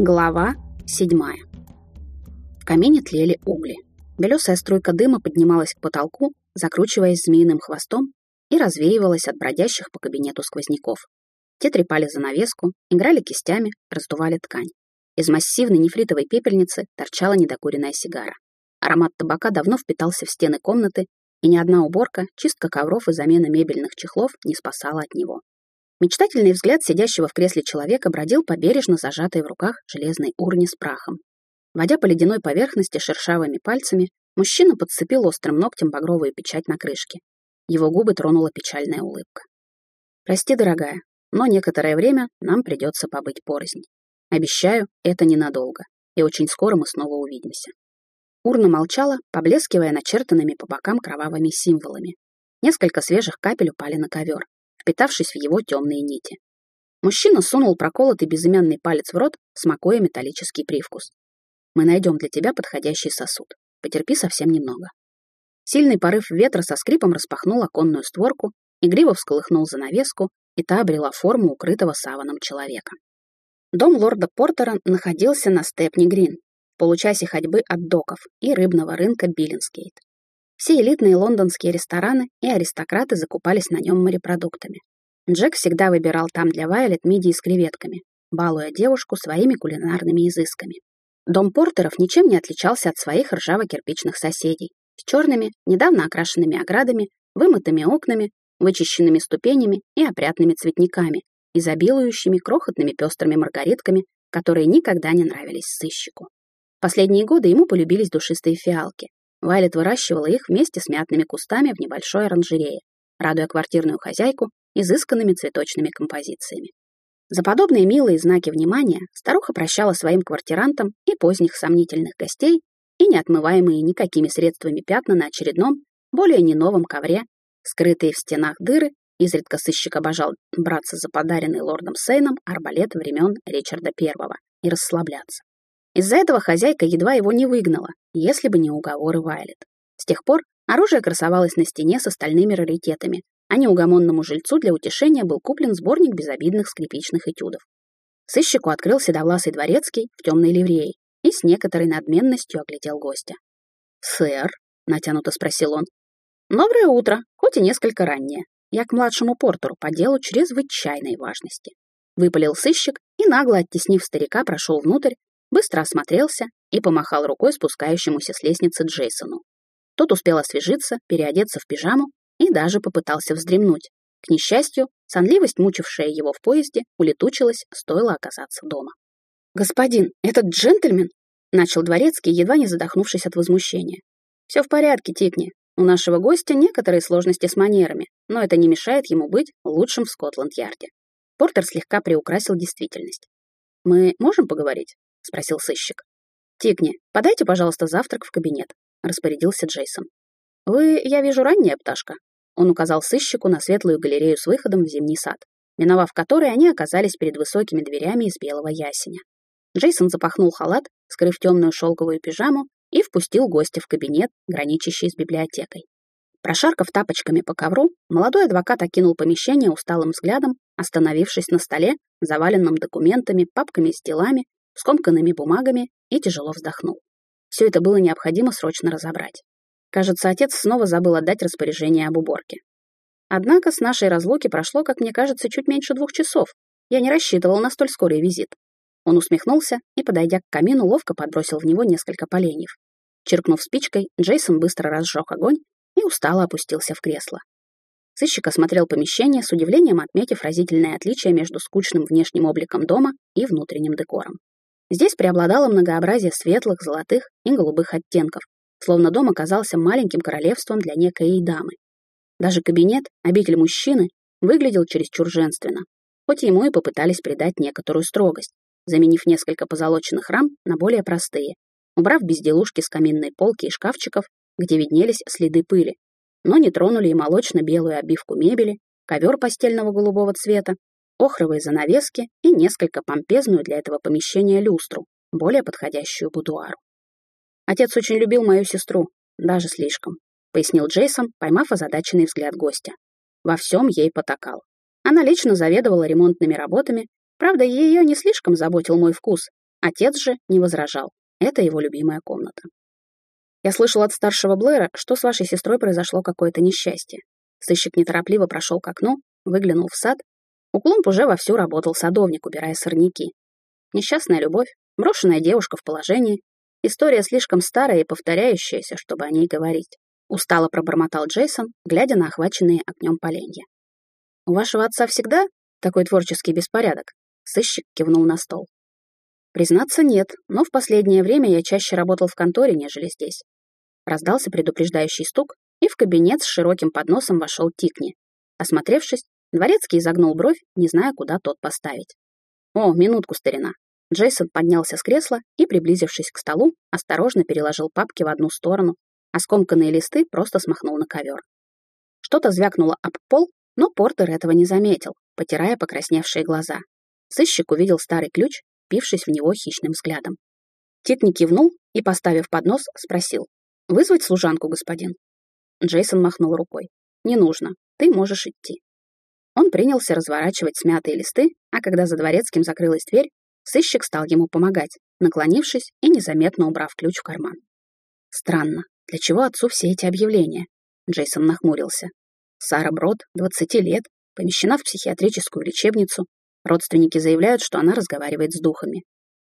Глава седьмая. В камине тлели угли. Белесая струйка дыма поднималась к потолку, закручиваясь змеиным хвостом и развеивалась от бродящих по кабинету сквозняков. Те трепали занавеску, играли кистями, раздували ткань. Из массивной нефритовой пепельницы торчала недокуренная сигара. Аромат табака давно впитался в стены комнаты, и ни одна уборка, чистка ковров и замена мебельных чехлов не спасала от него. Мечтательный взгляд сидящего в кресле человека бродил по бережно зажатой в руках железной урне с прахом. Водя по ледяной поверхности шершавыми пальцами, мужчина подцепил острым ногтем багровую печать на крышке. Его губы тронула печальная улыбка. «Прости, дорогая, но некоторое время нам придется побыть порознь. Обещаю, это ненадолго, и очень скоро мы снова увидимся». Урна молчала, поблескивая начертанными по бокам кровавыми символами. Несколько свежих капель упали на ковер впитавшись в его темные нити. Мужчина сунул проколотый безымянный палец в рот, смакуя металлический привкус. «Мы найдем для тебя подходящий сосуд. Потерпи совсем немного». Сильный порыв ветра со скрипом распахнул оконную створку, игриво всколыхнул занавеску, и та обрела форму укрытого саваном человека. Дом лорда Портера находился на Степни-Грин, в получасе ходьбы от доков и рыбного рынка Биллинскейт. Все элитные лондонские рестораны и аристократы закупались на нем морепродуктами. Джек всегда выбирал там для Вайлет мидии с креветками, балуя девушку своими кулинарными изысками. Дом Портеров ничем не отличался от своих ржаво-кирпичных соседей, с черными, недавно окрашенными оградами, вымытыми окнами, вычищенными ступенями и опрятными цветниками, изобилующими крохотными пестрыми маргаритками, которые никогда не нравились сыщику. Последние годы ему полюбились душистые фиалки, Вайлет выращивала их вместе с мятными кустами в небольшой оранжерее, радуя квартирную хозяйку изысканными цветочными композициями. За подобные милые знаки внимания старуха прощала своим квартирантам и поздних сомнительных гостей и неотмываемые никакими средствами пятна на очередном, более не новом ковре, скрытые в стенах дыры, изредка сыщик обожал браться за подаренный лордом Сейном арбалет времен Ричарда I и расслабляться. Из-за этого хозяйка едва его не выгнала, если бы не уговоры Вайлет. С тех пор оружие красовалось на стене с остальными раритетами, а неугомонному жильцу для утешения был куплен сборник безобидных скрипичных этюдов. Сыщику открыл седовласый дворецкий в темной ливреи и с некоторой надменностью оглядел гостя. «Сэр?» — натянуто спросил он. «Доброе утро, хоть и несколько раннее. Я к младшему портеру по делу чрезвычайной важности». Выпалил сыщик и, нагло оттеснив старика, прошел внутрь, быстро осмотрелся и помахал рукой спускающемуся с лестницы Джейсону. Тот успел освежиться, переодеться в пижаму и даже попытался вздремнуть. К несчастью, сонливость, мучившая его в поезде, улетучилась, стоило оказаться дома. «Господин, этот джентльмен?» — начал дворецкий, едва не задохнувшись от возмущения. «Все в порядке, Тикни. У нашего гостя некоторые сложности с манерами, но это не мешает ему быть лучшим в Скотланд-Ярде». Портер слегка приукрасил действительность. «Мы можем поговорить?» — спросил сыщик. «Тикни, подайте, пожалуйста, завтрак в кабинет», — распорядился Джейсон. «Вы, я вижу, ранняя пташка». Он указал сыщику на светлую галерею с выходом в зимний сад, миновав который они оказались перед высокими дверями из белого ясеня. Джейсон запахнул халат, скрыв темную шелковую пижаму, и впустил гостя в кабинет, граничащий с библиотекой. Прошаркав тапочками по ковру, молодой адвокат окинул помещение усталым взглядом, остановившись на столе, заваленном документами, папками с делами скомканными бумагами и тяжело вздохнул. Все это было необходимо срочно разобрать. Кажется, отец снова забыл отдать распоряжение об уборке. Однако с нашей разлуки прошло, как мне кажется, чуть меньше двух часов. Я не рассчитывал на столь скорый визит. Он усмехнулся и, подойдя к камину, ловко подбросил в него несколько поленьев. Черкнув спичкой, Джейсон быстро разжег огонь и устало опустился в кресло. Сыщик осмотрел помещение, с удивлением отметив разительное отличие между скучным внешним обликом дома и внутренним декором. Здесь преобладало многообразие светлых, золотых и голубых оттенков, словно дом оказался маленьким королевством для некой дамы. Даже кабинет, обитель мужчины, выглядел чересчур женственно, хоть ему и попытались придать некоторую строгость, заменив несколько позолоченных рам на более простые, убрав безделушки с каминной полки и шкафчиков, где виднелись следы пыли, но не тронули и молочно-белую обивку мебели, ковер постельного голубого цвета, охровые занавески и несколько помпезную для этого помещения люстру, более подходящую будуару. Отец очень любил мою сестру, даже слишком, пояснил Джейсон, поймав озадаченный взгляд гостя. Во всем ей потакал. Она лично заведовала ремонтными работами, правда, ее не слишком заботил мой вкус, Отец же не возражал. Это его любимая комната. Я слышал от старшего Блэра, что с вашей сестрой произошло какое-то несчастье. Сыщик неторопливо прошел к окну, выглянул в сад. У клумб уже вовсю работал садовник, убирая сорняки. Несчастная любовь, брошенная девушка в положении. История слишком старая и повторяющаяся, чтобы о ней говорить. Устало пробормотал Джейсон, глядя на охваченные огнем поленья. «У вашего отца всегда такой творческий беспорядок?» Сыщик кивнул на стол. Признаться, нет, но в последнее время я чаще работал в конторе, нежели здесь. Раздался предупреждающий стук, и в кабинет с широким подносом вошел Тикни. Осмотревшись, дворецкий изогнул бровь, не зная, куда тот поставить. «О, минутку, старина!» Джейсон поднялся с кресла и, приблизившись к столу, осторожно переложил папки в одну сторону, а скомканные листы просто смахнул на ковер. Что-то звякнуло об пол, но Портер этого не заметил, потирая покрасневшие глаза. Сыщик увидел старый ключ впившись в него хищным взглядом. Тит не кивнул и, поставив поднос, спросил. «Вызвать служанку, господин?» Джейсон махнул рукой. «Не нужно. Ты можешь идти». Он принялся разворачивать смятые листы, а когда за дворецким закрылась дверь, сыщик стал ему помогать, наклонившись и незаметно убрав ключ в карман. Странно, для чего отцу все эти объявления? Джейсон нахмурился. Сара Брод, 20 лет, помещена в психиатрическую лечебницу, Родственники заявляют, что она разговаривает с духами.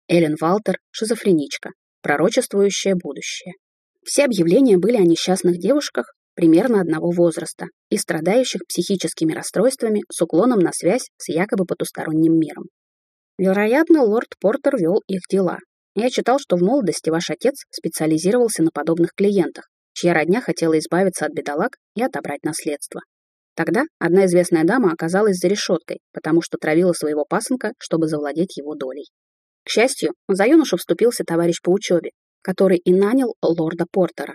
Эллен Валтер — шизофреничка, пророчествующая будущее. Все объявления были о несчастных девушках примерно одного возраста и страдающих психическими расстройствами с уклоном на связь с якобы потусторонним миром. Вероятно, лорд Портер вел их дела. Я читал, что в молодости ваш отец специализировался на подобных клиентах, чья родня хотела избавиться от бедолаг и отобрать наследство. Тогда одна известная дама оказалась за решеткой, потому что травила своего пасынка, чтобы завладеть его долей. К счастью, за юношу вступился товарищ по учебе, который и нанял лорда Портера.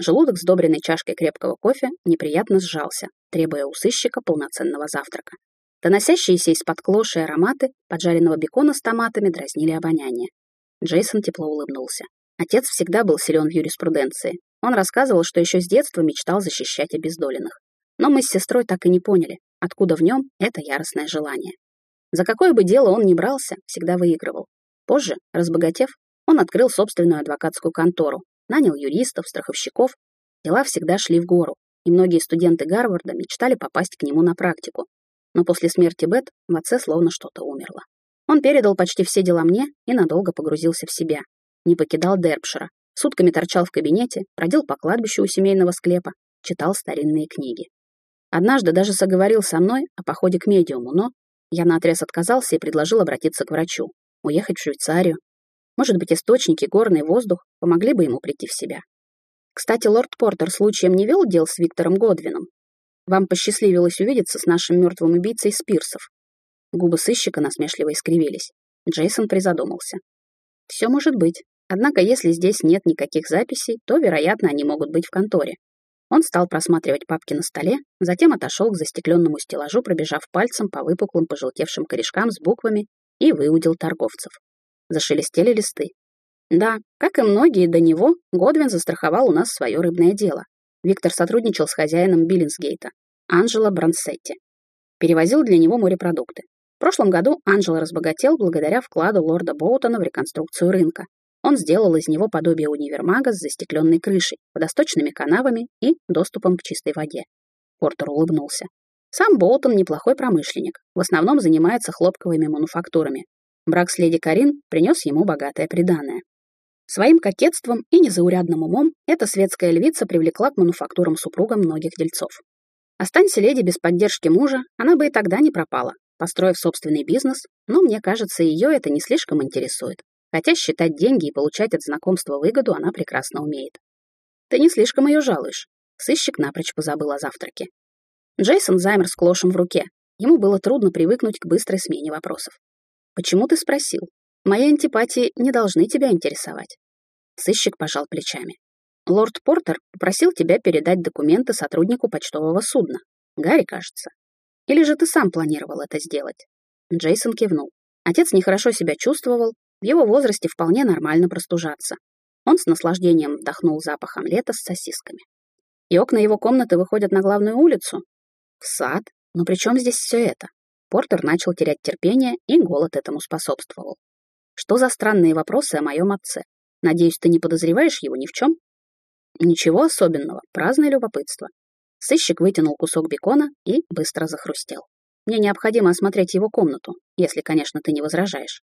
Желудок, сдобренный чашкой крепкого кофе, неприятно сжался, требуя у сыщика полноценного завтрака. Доносящиеся из-под клоши ароматы поджаренного бекона с томатами дразнили обоняние. Джейсон тепло улыбнулся. Отец всегда был силен в юриспруденции. Он рассказывал, что еще с детства мечтал защищать обездоленных. Но мы с сестрой так и не поняли, откуда в нем это яростное желание. За какое бы дело он ни брался, всегда выигрывал. Позже, разбогатев, он открыл собственную адвокатскую контору, нанял юристов, страховщиков. Дела всегда шли в гору, и многие студенты Гарварда мечтали попасть к нему на практику. Но после смерти Бет в отце словно что-то умерло. Он передал почти все дела мне и надолго погрузился в себя. Не покидал Дербшира, сутками торчал в кабинете, бродил по кладбищу у семейного склепа, читал старинные книги. Однажды даже соговорил со мной о походе к медиуму, но я наотрез отказался и предложил обратиться к врачу, уехать в Швейцарию. Может быть, источники, горный воздух помогли бы ему прийти в себя. Кстати, лорд Портер случаем не вел дел с Виктором Годвином. Вам посчастливилось увидеться с нашим мертвым убийцей Спирсов. Губы сыщика насмешливо искривились. Джейсон призадумался. Все может быть. Однако, если здесь нет никаких записей, то, вероятно, они могут быть в конторе. Он стал просматривать папки на столе, затем отошел к застекленному стеллажу, пробежав пальцем по выпуклым пожелтевшим корешкам с буквами и выудил торговцев. Зашелестели листы. Да, как и многие до него, Годвин застраховал у нас свое рыбное дело. Виктор сотрудничал с хозяином Биллинсгейта, Анджело Брансетти. Перевозил для него морепродукты. В прошлом году Анджело разбогател благодаря вкладу лорда Боутона в реконструкцию рынка, он сделал из него подобие универмага с застекленной крышей, водосточными канавами и доступом к чистой воде. Портер улыбнулся. Сам Болтон неплохой промышленник, в основном занимается хлопковыми мануфактурами. Брак с леди Карин принес ему богатое приданое. Своим кокетством и незаурядным умом эта светская львица привлекла к мануфактурам супруга многих дельцов. Останься леди без поддержки мужа, она бы и тогда не пропала, построив собственный бизнес, но мне кажется, ее это не слишком интересует. Хотя считать деньги и получать от знакомства выгоду она прекрасно умеет. Ты не слишком ее жалуешь. Сыщик напрочь позабыл о завтраке. Джейсон замер с клошем в руке. Ему было трудно привыкнуть к быстрой смене вопросов. «Почему ты спросил? Мои антипатии не должны тебя интересовать». Сыщик пожал плечами. «Лорд Портер попросил тебя передать документы сотруднику почтового судна. Гарри, кажется. Или же ты сам планировал это сделать?» Джейсон кивнул. Отец нехорошо себя чувствовал, в его возрасте вполне нормально простужаться. Он с наслаждением вдохнул запах омлета с сосисками. И окна его комнаты выходят на главную улицу? В сад? Но при чем здесь все это? Портер начал терять терпение, и голод этому способствовал. Что за странные вопросы о моем отце? Надеюсь, ты не подозреваешь его ни в чем? Ничего особенного, праздное любопытство. Сыщик вытянул кусок бекона и быстро захрустел. Мне необходимо осмотреть его комнату, если, конечно, ты не возражаешь.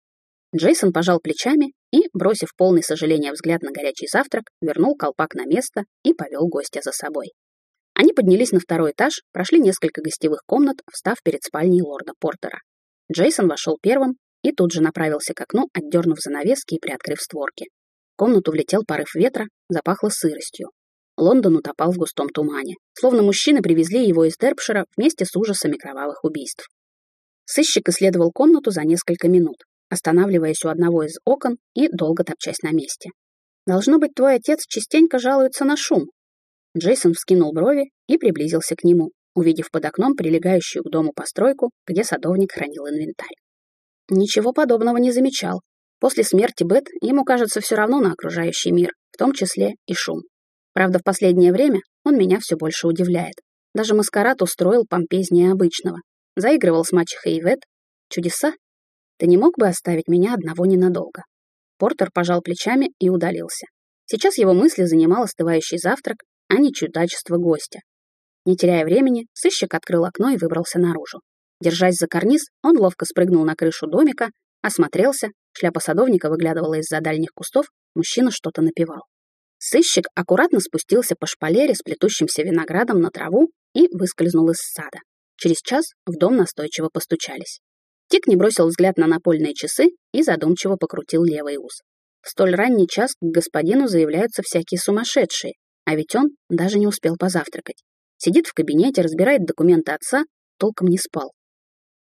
Джейсон пожал плечами и, бросив полный сожаления взгляд на горячий завтрак, вернул колпак на место и повел гостя за собой. Они поднялись на второй этаж, прошли несколько гостевых комнат, встав перед спальней лорда Портера. Джейсон вошел первым и тут же направился к окну, отдернув занавески и приоткрыв створки. В комнату влетел порыв ветра, запахло сыростью. Лондон утопал в густом тумане, словно мужчины привезли его из Дербшира вместе с ужасами кровавых убийств. Сыщик исследовал комнату за несколько минут, останавливаясь у одного из окон и долго топчась на месте. «Должно быть, твой отец частенько жалуется на шум». Джейсон вскинул брови и приблизился к нему, увидев под окном прилегающую к дому постройку, где садовник хранил инвентарь. Ничего подобного не замечал. После смерти Бет ему кажется все равно на окружающий мир, в том числе и шум. Правда, в последнее время он меня все больше удивляет. Даже маскарад устроил помпезнее обычного. Заигрывал с мачехой Ивет. Чудеса? Ты не мог бы оставить меня одного ненадолго?» Портер пожал плечами и удалился. Сейчас его мысли занимал остывающий завтрак, а не чудачество гостя. Не теряя времени, сыщик открыл окно и выбрался наружу. Держась за карниз, он ловко спрыгнул на крышу домика, осмотрелся, шляпа садовника выглядывала из-за дальних кустов, мужчина что-то напевал. Сыщик аккуратно спустился по шпалере с плетущимся виноградом на траву и выскользнул из сада. Через час в дом настойчиво постучались. Тик не бросил взгляд на напольные часы и задумчиво покрутил левый ус. В столь ранний час к господину заявляются всякие сумасшедшие, а ведь он даже не успел позавтракать. Сидит в кабинете, разбирает документы отца, толком не спал.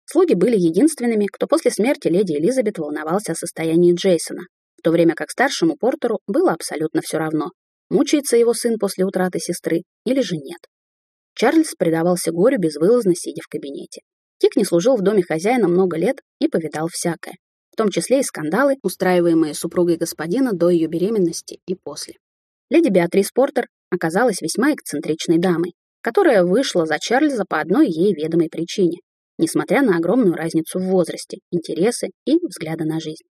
Слуги были единственными, кто после смерти леди Элизабет волновался о состоянии Джейсона, в то время как старшему Портеру было абсолютно все равно, мучается его сын после утраты сестры или же нет. Чарльз предавался горю безвылазно, сидя в кабинете. Тик не служил в доме хозяина много лет и повидал всякое, в том числе и скандалы, устраиваемые супругой господина до ее беременности и после. Леди Беатрис Портер оказалась весьма эксцентричной дамой, которая вышла за Чарльза по одной ей ведомой причине, несмотря на огромную разницу в возрасте, интересы и взгляды на жизнь.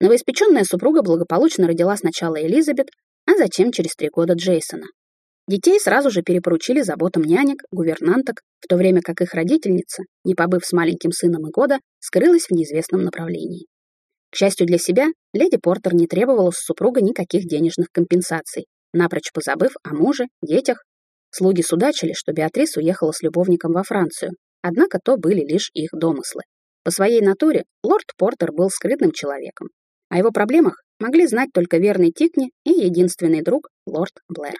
Новоиспеченная супруга благополучно родила сначала Элизабет, а затем через три года Джейсона, Детей сразу же перепоручили заботам нянек, гувернанток, в то время как их родительница, не побыв с маленьким сыном и года, скрылась в неизвестном направлении. К счастью для себя, леди Портер не требовала с супруга никаких денежных компенсаций, напрочь позабыв о муже, детях. Слуги судачили, что Беатрис уехала с любовником во Францию, однако то были лишь их домыслы. По своей натуре лорд Портер был скрытным человеком. О его проблемах могли знать только верный Тикни и единственный друг лорд Блэр.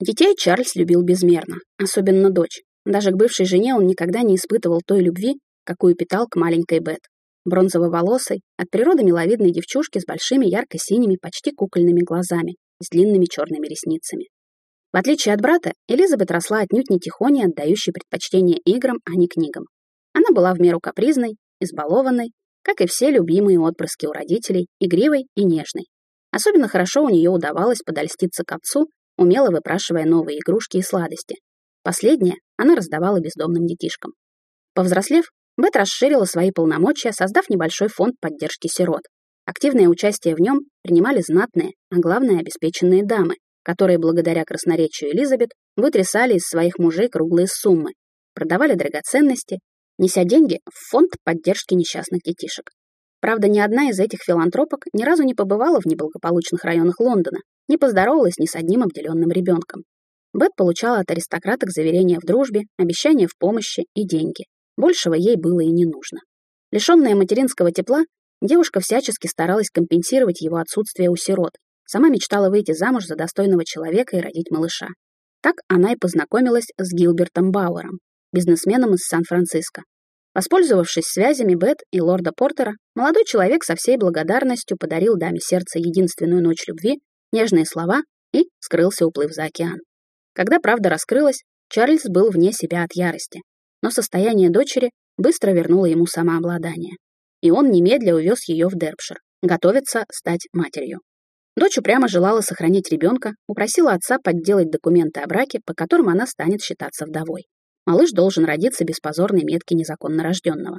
Детей Чарльз любил безмерно, особенно дочь. Даже к бывшей жене он никогда не испытывал той любви, какую питал к маленькой Бет. Бронзово-волосой, от природы миловидной девчушки с большими ярко-синими, почти кукольными глазами, с длинными черными ресницами. В отличие от брата, Элизабет росла отнюдь не тихоней, отдающей предпочтение играм, а не книгам. Она была в меру капризной, избалованной, как и все любимые отпрыски у родителей, игривой и нежной. Особенно хорошо у нее удавалось подольститься к отцу умело выпрашивая новые игрушки и сладости. Последнее она раздавала бездомным детишкам. Повзрослев, Бет расширила свои полномочия, создав небольшой фонд поддержки сирот. Активное участие в нем принимали знатные, а главное обеспеченные дамы, которые благодаря красноречию Элизабет вытрясали из своих мужей круглые суммы, продавали драгоценности, неся деньги в фонд поддержки несчастных детишек. Правда, ни одна из этих филантропок ни разу не побывала в неблагополучных районах Лондона, не поздоровалась ни с одним обделенным ребенком. Бет получала от аристократок заверения в дружбе, обещания в помощи и деньги. Большего ей было и не нужно. Лишенная материнского тепла, девушка всячески старалась компенсировать его отсутствие у сирот. Сама мечтала выйти замуж за достойного человека и родить малыша. Так она и познакомилась с Гилбертом Бауэром, бизнесменом из Сан-Франциско. Воспользовавшись связями Бет и лорда Портера, молодой человек со всей благодарностью подарил даме сердца единственную ночь любви нежные слова и скрылся, уплыв за океан. Когда правда раскрылась, Чарльз был вне себя от ярости, но состояние дочери быстро вернуло ему самообладание. И он немедля увез ее в Дербшир, готовиться стать матерью. Дочь упрямо желала сохранить ребенка, упросила отца подделать документы о браке, по которым она станет считаться вдовой. Малыш должен родиться без позорной метки незаконно рожденного.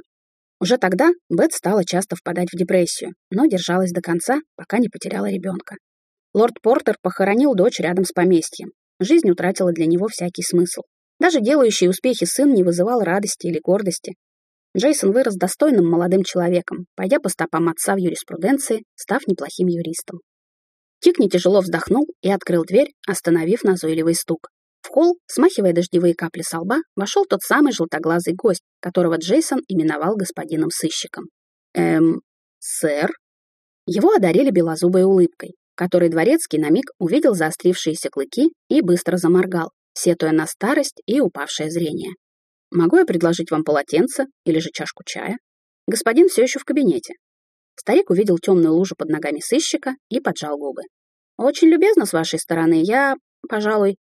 Уже тогда Бет стала часто впадать в депрессию, но держалась до конца, пока не потеряла ребенка. Лорд Портер похоронил дочь рядом с поместьем. Жизнь утратила для него всякий смысл. Даже делающий успехи сын не вызывал радости или гордости. Джейсон вырос достойным молодым человеком, пойдя по стопам отца в юриспруденции, став неплохим юристом. Тикни тяжело вздохнул и открыл дверь, остановив назойливый стук. В холл, смахивая дождевые капли со лба, вошел тот самый желтоглазый гость, которого Джейсон именовал господином сыщиком. «Эм, сэр?» Его одарили белозубой улыбкой, которой дворецкий на миг увидел заострившиеся клыки и быстро заморгал, сетуя на старость и упавшее зрение. «Могу я предложить вам полотенце или же чашку чая? Господин все еще в кабинете». Старик увидел темную лужу под ногами сыщика и поджал губы. «Очень любезно с вашей стороны. Я, пожалуй,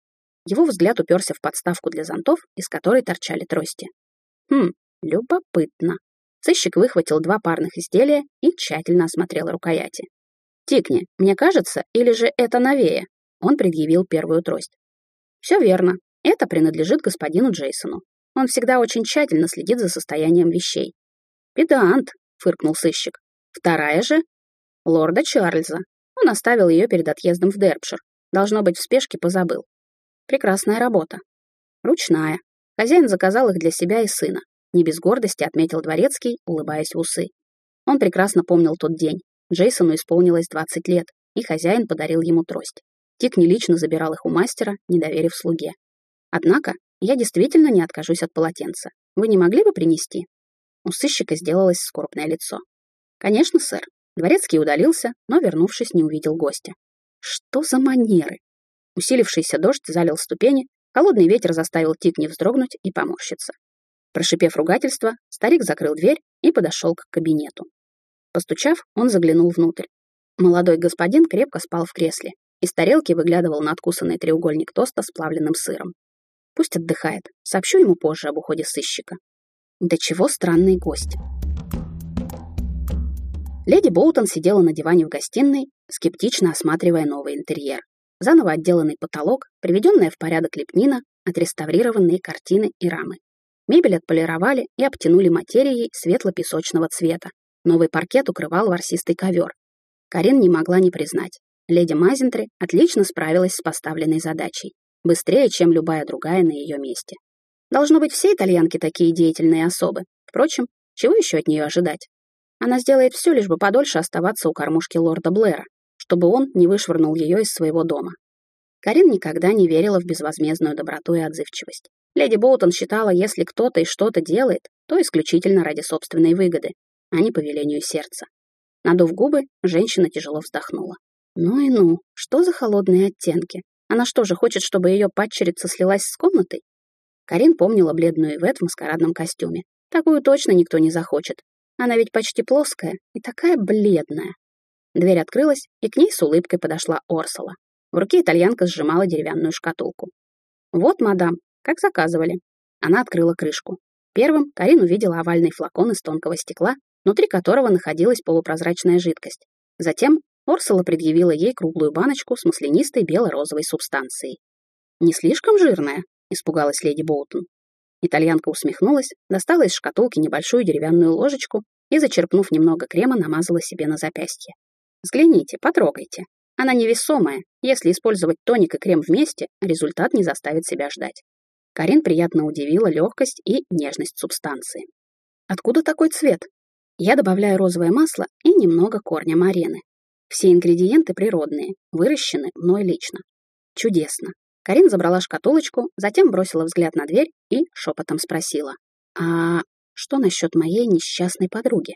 его взгляд уперся в подставку для зонтов, из которой торчали трости. Хм, любопытно. Сыщик выхватил два парных изделия и тщательно осмотрел рукояти. «Тикни, мне кажется, или же это новее?» Он предъявил первую трость. «Все верно. Это принадлежит господину Джейсону. Он всегда очень тщательно следит за состоянием вещей». «Педант», — фыркнул сыщик. «Вторая же?» «Лорда Чарльза. Он оставил ее перед отъездом в Дербшир. Должно быть, в спешке позабыл. Прекрасная работа. Ручная. Хозяин заказал их для себя и сына. Не без гордости отметил Дворецкий, улыбаясь в усы. Он прекрасно помнил тот день. Джейсону исполнилось 20 лет, и хозяин подарил ему трость. Тик не лично забирал их у мастера, не доверив слуге. Однако, я действительно не откажусь от полотенца. Вы не могли бы принести? У сыщика сделалось скорбное лицо. Конечно, сэр. Дворецкий удалился, но, вернувшись, не увидел гостя. Что за манеры? Усилившийся дождь залил ступени, холодный ветер заставил Тикни вздрогнуть и поморщиться. Прошипев ругательство, старик закрыл дверь и подошел к кабинету. Постучав, он заглянул внутрь. Молодой господин крепко спал в кресле. Из тарелки выглядывал надкусанный треугольник тоста с плавленным сыром. Пусть отдыхает. Сообщу ему позже об уходе сыщика. Да чего странный гость. Леди Боутон сидела на диване в гостиной, скептично осматривая новый интерьер заново отделанный потолок, приведенная в порядок лепнина, отреставрированные картины и рамы. Мебель отполировали и обтянули материей светло-песочного цвета. Новый паркет укрывал ворсистый ковер. Карин не могла не признать. Леди Мазентри отлично справилась с поставленной задачей. Быстрее, чем любая другая на ее месте. Должно быть, все итальянки такие деятельные особы. Впрочем, чего еще от нее ожидать? Она сделает все, лишь бы подольше оставаться у кормушки лорда Блэра, чтобы он не вышвырнул ее из своего дома. Карин никогда не верила в безвозмездную доброту и отзывчивость. Леди Боутон считала, если кто-то и что-то делает, то исключительно ради собственной выгоды, а не по велению сердца. Надув губы, женщина тяжело вздохнула. Ну и ну, что за холодные оттенки? Она что же, хочет, чтобы ее падчерица слилась с комнатой? Карин помнила бледную Ивет в маскарадном костюме. Такую точно никто не захочет. Она ведь почти плоская и такая бледная. Дверь открылась, и к ней с улыбкой подошла Орсола. В руке итальянка сжимала деревянную шкатулку. «Вот, мадам, как заказывали». Она открыла крышку. Первым Карин увидела овальный флакон из тонкого стекла, внутри которого находилась полупрозрачная жидкость. Затем Орсола предъявила ей круглую баночку с маслянистой бело-розовой субстанцией. «Не слишком жирная?» — испугалась леди Боутон. Итальянка усмехнулась, достала из шкатулки небольшую деревянную ложечку и, зачерпнув немного крема, намазала себе на запястье. Взгляните, потрогайте. Она невесомая. Если использовать тоник и крем вместе, результат не заставит себя ждать. Карин приятно удивила легкость и нежность субстанции. Откуда такой цвет? Я добавляю розовое масло и немного корня марены. Все ингредиенты природные, выращены мной лично. Чудесно. Карин забрала шкатулочку, затем бросила взгляд на дверь и шепотом спросила. «А что насчет моей несчастной подруги?»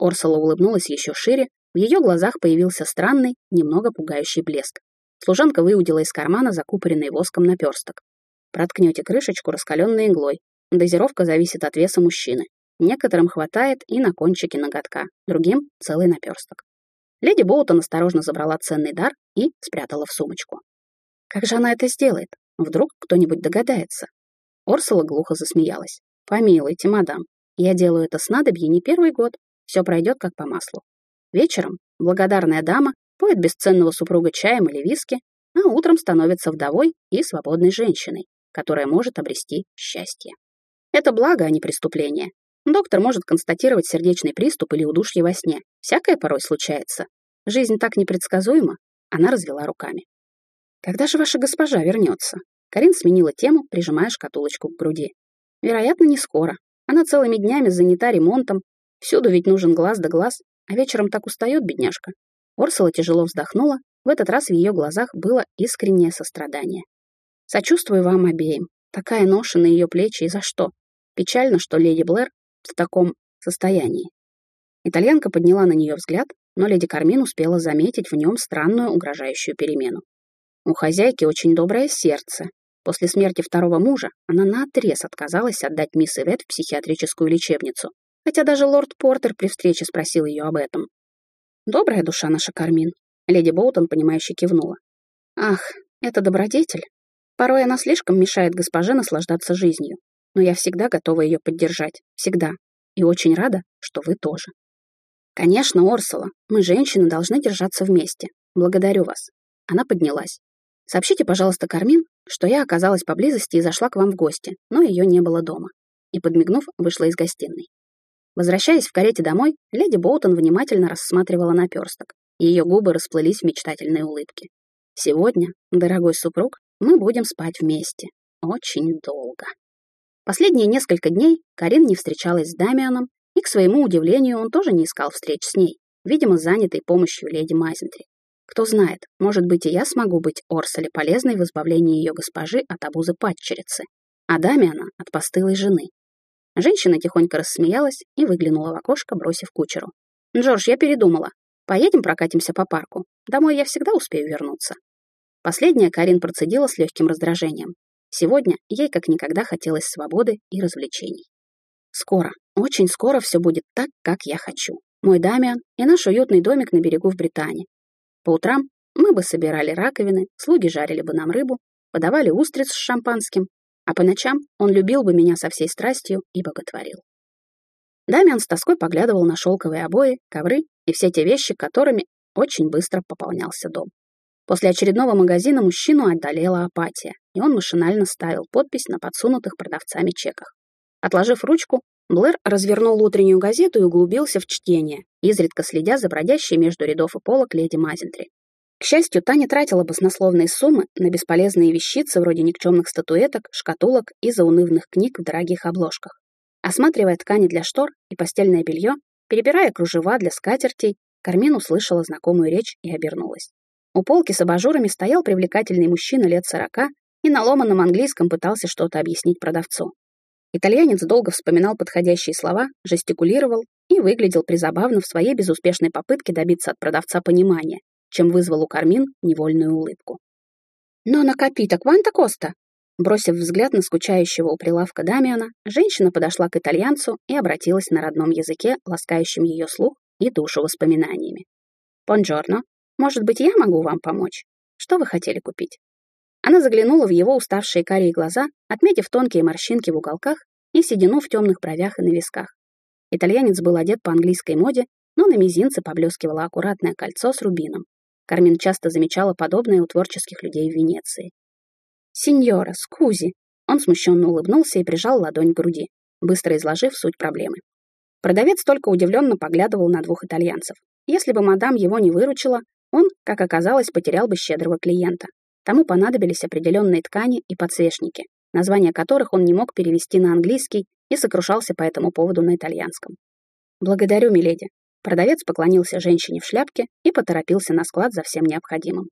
Орсола улыбнулась еще шире, в ее глазах появился странный, немного пугающий блеск. Служанка выудила из кармана закупоренный воском наперсток. Проткнете крышечку раскаленной иглой. Дозировка зависит от веса мужчины. Некоторым хватает и на кончике ноготка, другим — целый наперсток. Леди Боутон осторожно забрала ценный дар и спрятала в сумочку. Как же она это сделает? Вдруг кто-нибудь догадается? Орсула глухо засмеялась. «Помилуйте, мадам, я делаю это снадобье не первый год. Все пройдет как по маслу. Вечером благодарная дама поет бесценного супруга чаем или виски, а утром становится вдовой и свободной женщиной, которая может обрести счастье. Это благо, а не преступление. Доктор может констатировать сердечный приступ или удушье во сне. Всякое порой случается. Жизнь так непредсказуема. Она развела руками. Когда же ваша госпожа вернется? Карин сменила тему, прижимая шкатулочку к груди. Вероятно, не скоро. Она целыми днями занята ремонтом. Всюду ведь нужен глаз да глаз, а вечером так устает бедняжка. Орсела тяжело вздохнула. В этот раз в ее глазах было искреннее сострадание. Сочувствую вам обеим. Такая ноша на ее плечи и за что? Печально, что леди Блэр в таком состоянии. Итальянка подняла на нее взгляд, но леди Кармин успела заметить в нем странную угрожающую перемену. У хозяйки очень доброе сердце. После смерти второго мужа она наотрез отказалась отдать мисс Ивет в психиатрическую лечебницу, хотя даже лорд Портер при встрече спросил ее об этом. «Добрая душа наша Кармин», — леди Болтон, понимающе кивнула. «Ах, это добродетель. Порой она слишком мешает госпоже наслаждаться жизнью но я всегда готова ее поддержать. Всегда. И очень рада, что вы тоже. Конечно, Орсула, мы, женщины, должны держаться вместе. Благодарю вас. Она поднялась. Сообщите, пожалуйста, Кармин, что я оказалась поблизости и зашла к вам в гости, но ее не было дома. И, подмигнув, вышла из гостиной. Возвращаясь в карете домой, леди Боутон внимательно рассматривала наперсток. Ее губы расплылись в мечтательной улыбке. Сегодня, дорогой супруг, мы будем спать вместе. Очень долго. Последние несколько дней Карин не встречалась с Дамианом, и, к своему удивлению, он тоже не искал встреч с ней, видимо, занятой помощью леди Майзентри. Кто знает, может быть, и я смогу быть Орсале полезной в избавлении ее госпожи от обузы падчерицы, а Дамиана — от постылой жены. Женщина тихонько рассмеялась и выглянула в окошко, бросив кучеру. «Джордж, я передумала. Поедем прокатимся по парку. Домой я всегда успею вернуться». Последняя Карин процедила с легким раздражением. Сегодня ей как никогда хотелось свободы и развлечений. Скоро, очень скоро все будет так, как я хочу. Мой Дамиан и наш уютный домик на берегу в Британии. По утрам мы бы собирали раковины, слуги жарили бы нам рыбу, подавали устриц с шампанским, а по ночам он любил бы меня со всей страстью и боготворил. Дамиан с тоской поглядывал на шелковые обои, ковры и все те вещи, которыми очень быстро пополнялся дом. После очередного магазина мужчину одолела апатия, и он машинально ставил подпись на подсунутых продавцами чеках. Отложив ручку, Блэр развернул утреннюю газету и углубился в чтение, изредка следя за бродящей между рядов и полок леди Мазентри. К счастью, та не тратила баснословные суммы на бесполезные вещицы вроде никчемных статуэток, шкатулок и заунывных книг в дорогих обложках. Осматривая ткани для штор и постельное белье, перебирая кружева для скатертей, Кармин услышала знакомую речь и обернулась. У полки с абажурами стоял привлекательный мужчина лет сорока и на ломаном английском пытался что-то объяснить продавцу. Итальянец долго вспоминал подходящие слова, жестикулировал и выглядел призабавно в своей безуспешной попытке добиться от продавца понимания, чем вызвал у Кармин невольную улыбку. «Но на капита кванта коста?» Бросив взгляд на скучающего у прилавка Дамиана, женщина подошла к итальянцу и обратилась на родном языке, ласкающим ее слух и душу воспоминаниями. «Бонджорно, может быть, я могу вам помочь? Что вы хотели купить?» Она заглянула в его уставшие карие глаза, отметив тонкие морщинки в уголках и седину в темных бровях и на висках. Итальянец был одет по английской моде, но на мизинце поблескивало аккуратное кольцо с рубином. Кармен часто замечала подобное у творческих людей в Венеции. «Синьора, скузи!» Он смущенно улыбнулся и прижал ладонь к груди, быстро изложив суть проблемы. Продавец только удивленно поглядывал на двух итальянцев. Если бы мадам его не выручила, он, как оказалось, потерял бы щедрого клиента. Тому понадобились определенные ткани и подсвечники, названия которых он не мог перевести на английский и сокрушался по этому поводу на итальянском. «Благодарю, миледи». Продавец поклонился женщине в шляпке и поторопился на склад за всем необходимым.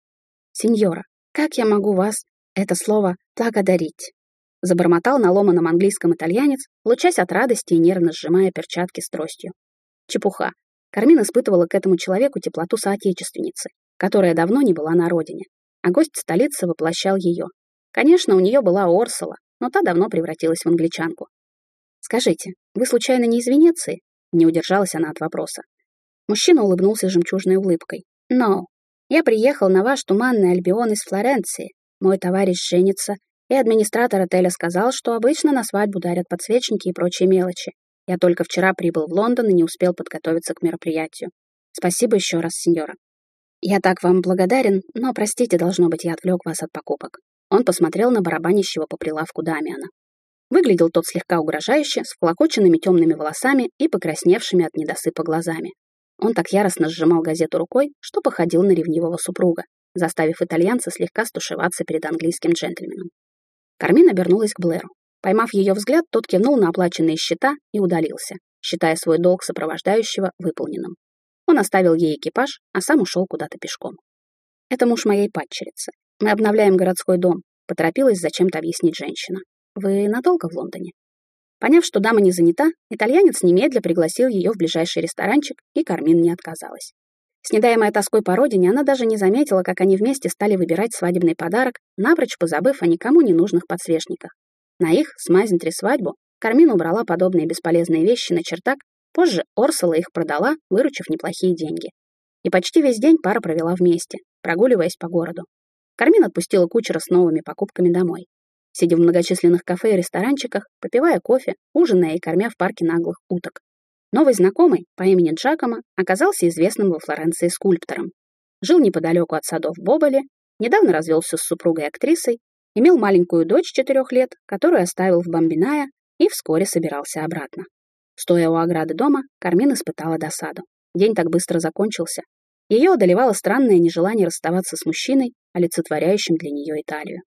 «Сеньора, как я могу вас, это слово, благодарить?» Забормотал на ломаном английском итальянец, лучась от радости и нервно сжимая перчатки с тростью. Чепуха. Кармин испытывала к этому человеку теплоту соотечественницы, которая давно не была на родине, а гость столицы воплощал ее. Конечно, у нее была Орсола, но та давно превратилась в англичанку. «Скажите, вы случайно не из Венеции?» Не удержалась она от вопроса. Мужчина улыбнулся жемчужной улыбкой. «Но, я приехал на ваш туманный Альбион из Флоренции. Мой товарищ женится, и администратор отеля сказал, что обычно на свадьбу дарят подсвечники и прочие мелочи. Я только вчера прибыл в Лондон и не успел подготовиться к мероприятию. Спасибо еще раз, сеньора. Я так вам благодарен, но, простите, должно быть, я отвлек вас от покупок. Он посмотрел на барабанящего по прилавку Дамиана. Выглядел тот слегка угрожающе, с вклокоченными темными волосами и покрасневшими от недосыпа глазами. Он так яростно сжимал газету рукой, что походил на ревнивого супруга, заставив итальянца слегка стушеваться перед английским джентльменом. Кармин обернулась к Блэру. Поймав ее взгляд, тот кивнул на оплаченные счета и удалился, считая свой долг сопровождающего выполненным. Он оставил ей экипаж, а сам ушел куда-то пешком. «Это муж моей падчерицы. Мы обновляем городской дом», — поторопилась зачем-то объяснить женщина. «Вы надолго в Лондоне?» Поняв, что дама не занята, итальянец немедля пригласил ее в ближайший ресторанчик, и Кармин не отказалась. С недаемой тоской по родине она даже не заметила, как они вместе стали выбирать свадебный подарок, напрочь позабыв о никому не нужных подсвечниках. На их, с Мазентри, свадьбу Кармин убрала подобные бесполезные вещи на чердак, позже Орсола их продала, выручив неплохие деньги. И почти весь день пара провела вместе, прогуливаясь по городу. Кармин отпустила кучера с новыми покупками домой. Сидя в многочисленных кафе и ресторанчиках, попивая кофе, ужиная и кормя в парке наглых уток. Новый знакомый по имени Джакомо оказался известным во Флоренции скульптором. Жил неподалеку от садов Боболи, недавно развелся с супругой-актрисой, имел маленькую дочь четырех лет, которую оставил в Бомбиная и вскоре собирался обратно. Стоя у ограды дома, Кармин испытала досаду. День так быстро закончился. Ее одолевало странное нежелание расставаться с мужчиной, олицетворяющим для нее Италию.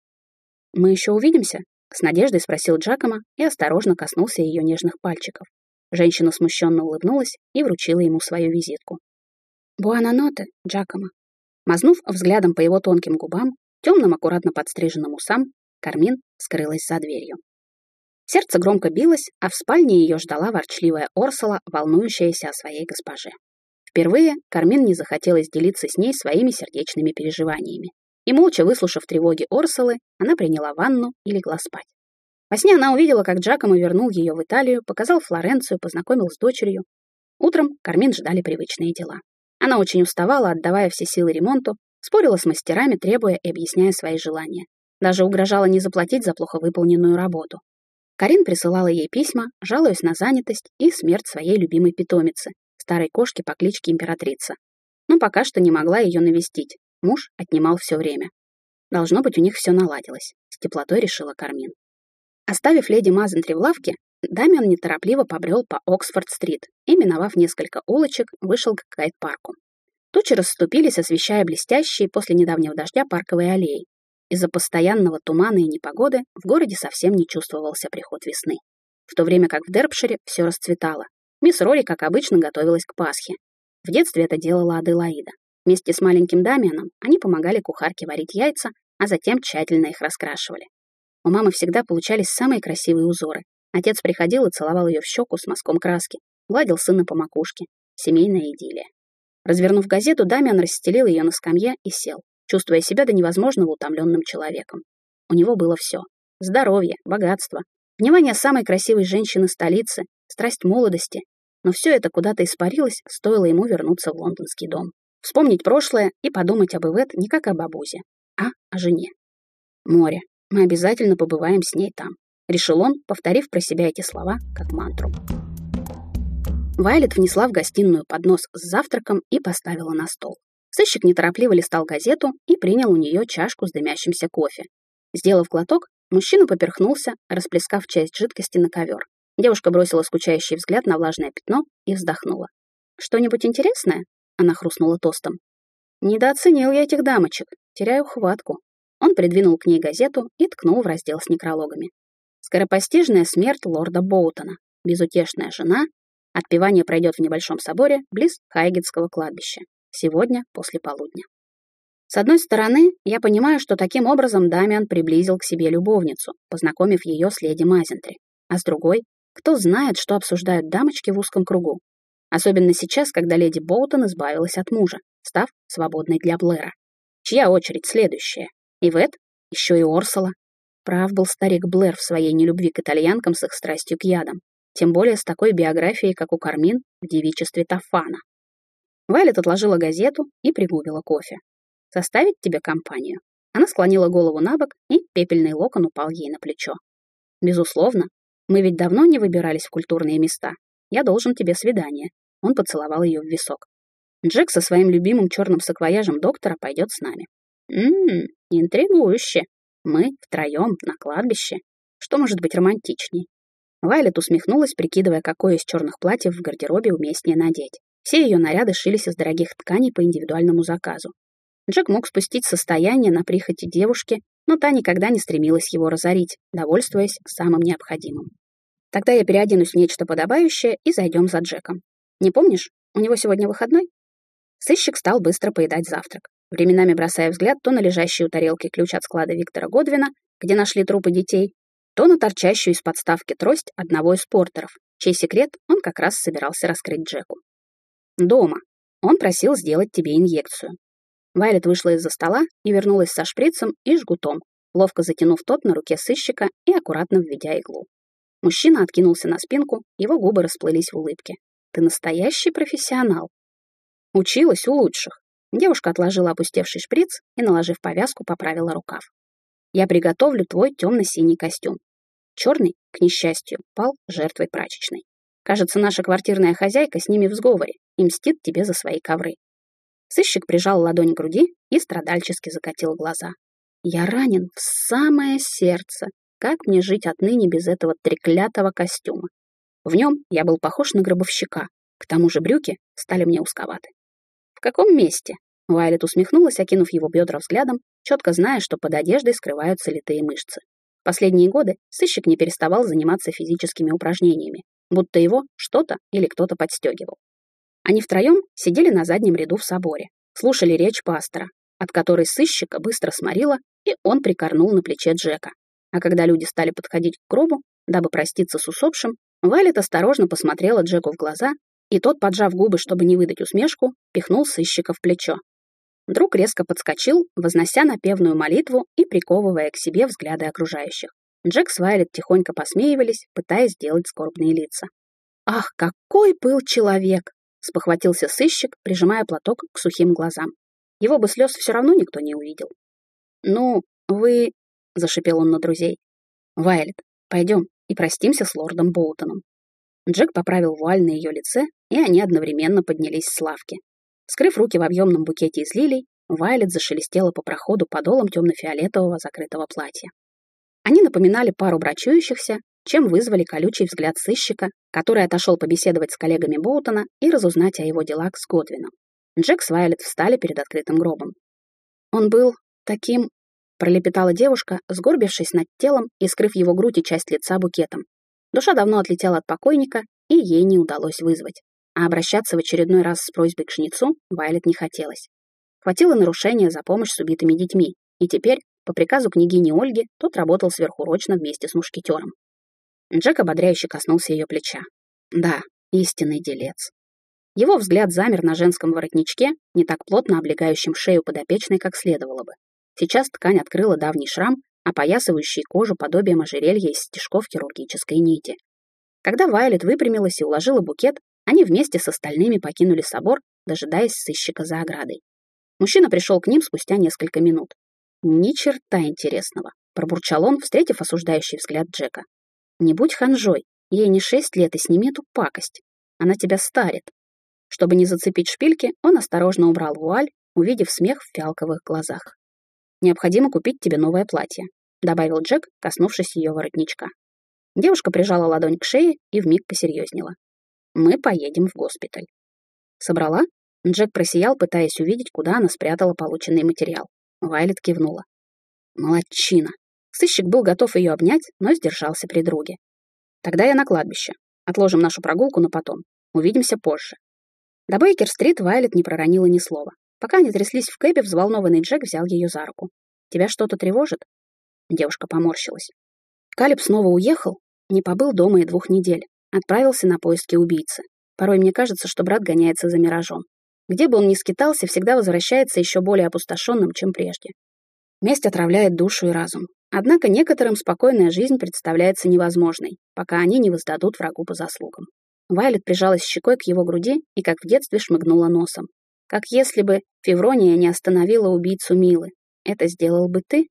«Мы еще увидимся?» — с надеждой спросил Джакомо и осторожно коснулся ее нежных пальчиков. Женщина смущенно улыбнулась и вручила ему свою визитку. «Буананоте, Джакомо». Мазнув взглядом по его тонким губам, темным аккуратно подстриженным усам, Кармин скрылась за дверью. Сердце громко билось, а в спальне ее ждала ворчливая Орсола, волнующаяся о своей госпоже. Впервые Кармин не захотелось делиться с ней своими сердечными переживаниями. И молча выслушав тревоги Орсолы, она приняла ванну и легла спать. Во сне она увидела, как Джакомо вернул ее в Италию, показал Флоренцию, познакомил с дочерью. Утром Кармин ждали привычные дела. Она очень уставала, отдавая все силы ремонту, спорила с мастерами, требуя и объясняя свои желания. Даже угрожала не заплатить за плохо выполненную работу. Карин присылала ей письма, жалуясь на занятость и смерть своей любимой питомицы, старой кошки по кличке Императрица. Но пока что не могла ее навестить. Муж отнимал все время. Должно быть, у них все наладилось, с теплотой решила Кармин. Оставив леди Мазентри в лавке, Дамиан неторопливо побрел по Оксфорд-стрит и, миновав несколько улочек, вышел к Кайт-парку. Тучи расступились, освещая блестящие после недавнего дождя парковые аллеи. Из-за постоянного тумана и непогоды в городе совсем не чувствовался приход весны. В то время как в Дербшире все расцветало. Мисс Рори, как обычно, готовилась к Пасхе. В детстве это делала Аделаида. Вместе с маленьким Дамианом они помогали кухарке варить яйца, а затем тщательно их раскрашивали. У мамы всегда получались самые красивые узоры. Отец приходил и целовал ее в щеку с мазком краски, гладил сына по макушке. Семейная идиллия. Развернув газету, Дамиан расстелил ее на скамье и сел, чувствуя себя до невозможного утомленным человеком. У него было все. Здоровье, богатство, внимание самой красивой женщины столицы, страсть молодости. Но все это куда-то испарилось, стоило ему вернуться в лондонский дом. Вспомнить прошлое и подумать об Ивет не как об обузе, а о жене. Море. Мы обязательно побываем с ней там», — решил он, повторив про себя эти слова как мантру. Вайлет внесла в гостиную поднос с завтраком и поставила на стол. Сыщик неторопливо листал газету и принял у нее чашку с дымящимся кофе. Сделав глоток, мужчина поперхнулся, расплескав часть жидкости на ковер. Девушка бросила скучающий взгляд на влажное пятно и вздохнула. «Что-нибудь интересное?» — она хрустнула тостом. «Недооценил я этих дамочек. Теряю хватку. Он придвинул к ней газету и ткнул в раздел с некрологами. Скоропостижная смерть лорда Боутона, безутешная жена, отпевание пройдет в небольшом соборе близ Хайгетского кладбища, сегодня после полудня. С одной стороны, я понимаю, что таким образом Дамиан приблизил к себе любовницу, познакомив ее с леди Мазентри. А с другой, кто знает, что обсуждают дамочки в узком кругу. Особенно сейчас, когда леди Боутон избавилась от мужа, став свободной для Блэра. Чья очередь следующая? Ивет, еще и Орсола. Прав был старик Блэр в своей нелюбви к итальянкам с их страстью к ядам, тем более с такой биографией, как у Кармин в девичестве Тафана. Вайлет отложила газету и пригубила кофе. «Составить тебе компанию?» Она склонила голову на бок, и пепельный локон упал ей на плечо. «Безусловно. Мы ведь давно не выбирались в культурные места. Я должен тебе свидание». Он поцеловал ее в висок. Джек со своим любимым черным саквояжем доктора пойдет с нами. Ммм, интригующе. Мы втроем на кладбище. Что может быть романтичней? Вайлет усмехнулась, прикидывая, какое из черных платьев в гардеробе уместнее надеть. Все ее наряды шились из дорогих тканей по индивидуальному заказу. Джек мог спустить состояние на прихоти девушки, но та никогда не стремилась его разорить, довольствуясь самым необходимым. Тогда я переоденусь в нечто подобающее и зайдем за Джеком. Не помнишь, у него сегодня выходной? Сыщик стал быстро поедать завтрак, временами бросая взгляд то на лежащий у тарелки ключ от склада Виктора Годвина, где нашли трупы детей, то на торчащую из подставки трость одного из портеров, чей секрет он как раз собирался раскрыть Джеку. Дома. Он просил сделать тебе инъекцию. Вайлет вышла из-за стола и вернулась со шприцем и жгутом, ловко затянув тот на руке сыщика и аккуратно введя иглу. Мужчина откинулся на спинку, его губы расплылись в улыбке. «Ты настоящий профессионал». Училась у лучших. Девушка отложила опустевший шприц и, наложив повязку, поправила рукав. «Я приготовлю твой темно-синий костюм. Черный, к несчастью, пал жертвой прачечной. Кажется, наша квартирная хозяйка с ними в сговоре и мстит тебе за свои ковры. Сыщик прижал ладонь к груди и страдальчески закатил глаза. «Я ранен в самое сердце. Как мне жить отныне без этого треклятого костюма? В нем я был похож на гробовщика. К тому же брюки стали мне узковаты. «В каком месте?» Вайлет усмехнулась, окинув его бедра взглядом, четко зная, что под одеждой скрываются литые мышцы. Последние годы сыщик не переставал заниматься физическими упражнениями, будто его что-то или кто-то подстегивал. Они втроем сидели на заднем ряду в соборе, слушали речь пастора, от которой сыщика быстро сморила, и он прикорнул на плече Джека. А когда люди стали подходить к гробу, дабы проститься с усопшим, Вайлет осторожно посмотрела Джеку в глаза, и тот, поджав губы, чтобы не выдать усмешку, пихнул сыщика в плечо. Друг резко подскочил, вознося напевную молитву и приковывая к себе взгляды окружающих. Джек с Вайлет тихонько посмеивались, пытаясь сделать скорбные лица. «Ах, какой был человек!» — спохватился сыщик, прижимая платок к сухим глазам. Его бы слез все равно никто не увидел. «Ну, вы...» — зашипел он на друзей. «Вайлет, пойдем и простимся с лордом Боутоном». Джек поправил вуаль на ее лице, и они одновременно поднялись с лавки. Скрыв руки в объемном букете из лилий, Вайлет зашелестела по проходу подолом темно-фиолетового закрытого платья. Они напоминали пару брачующихся, чем вызвали колючий взгляд сыщика, который отошел побеседовать с коллегами Боутона и разузнать о его делах с Годвином. Джек с Вайлет встали перед открытым гробом. Он был таким... пролепетала девушка, сгорбившись над телом и скрыв его грудь и часть лица букетом. Душа давно отлетела от покойника, и ей не удалось вызвать. А обращаться в очередной раз с просьбой к жнецу Вайлет не хотелось. Хватило нарушения за помощь с убитыми детьми, и теперь, по приказу княгини Ольги, тот работал сверхурочно вместе с мушкетером. Джек ободряюще коснулся ее плеча. Да, истинный делец. Его взгляд замер на женском воротничке, не так плотно облегающем шею подопечной, как следовало бы. Сейчас ткань открыла давний шрам, опоясывающий кожу подобием ожерелья из стежков хирургической нити. Когда Вайлет выпрямилась и уложила букет, они вместе с остальными покинули собор, дожидаясь сыщика за оградой. Мужчина пришел к ним спустя несколько минут. «Ни черта интересного», — пробурчал он, встретив осуждающий взгляд Джека. Не будь ханжой, ей не шесть лет и сними эту пакость. Она тебя старит. Чтобы не зацепить шпильки, он осторожно убрал вуаль, увидев смех в фиалковых глазах. «Необходимо купить тебе новое платье», — добавил Джек, коснувшись ее воротничка. Девушка прижала ладонь к шее и вмиг посерьезнела. «Мы поедем в госпиталь». «Собрала?» Джек просиял, пытаясь увидеть, куда она спрятала полученный материал. Вайлет кивнула. «Молодчина!» Сыщик был готов ее обнять, но сдержался при друге. «Тогда я на кладбище. Отложим нашу прогулку на потом. Увидимся позже». До Бейкер-стрит Вайлет не проронила ни слова. Пока они тряслись в кэбе, взволнованный Джек взял ее за руку. «Тебя что-то тревожит?» Девушка поморщилась. Калиб снова уехал, не побыл дома и двух недель. Отправился на поиски убийцы. Порой мне кажется, что брат гоняется за миражом. Где бы он ни скитался, всегда возвращается еще более опустошенным, чем прежде. Месть отравляет душу и разум. Однако некоторым спокойная жизнь представляется невозможной, пока они не воздадут врагу по заслугам. Вайлет прижалась щекой к его груди и, как в детстве, шмыгнула носом. Как если бы Феврония не остановила убийцу Милы. Это сделал бы ты?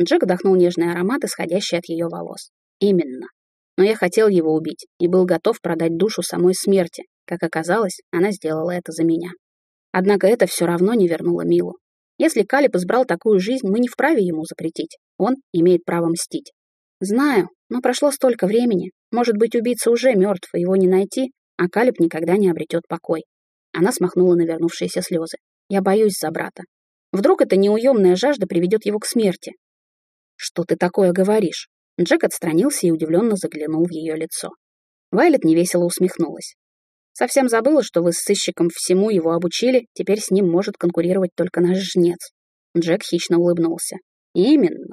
Джек вдохнул нежный аромат, исходящий от ее волос. Именно. Но я хотел его убить и был готов продать душу самой смерти. Как оказалось, она сделала это за меня. Однако это все равно не вернуло Милу. Если Калиб избрал такую жизнь, мы не вправе ему запретить. Он имеет право мстить. Знаю, но прошло столько времени. Может быть, убийца уже мертв, и его не найти, а Калиб никогда не обретет покой. Она смахнула навернувшиеся слезы. Я боюсь за брата. Вдруг эта неуемная жажда приведет его к смерти. Что ты такое говоришь? Джек отстранился и удивленно заглянул в ее лицо. Вайлет невесело усмехнулась. Совсем забыла, что вы с сыщиком всему его обучили, теперь с ним может конкурировать только наш жнец. Джек хищно улыбнулся. Именно.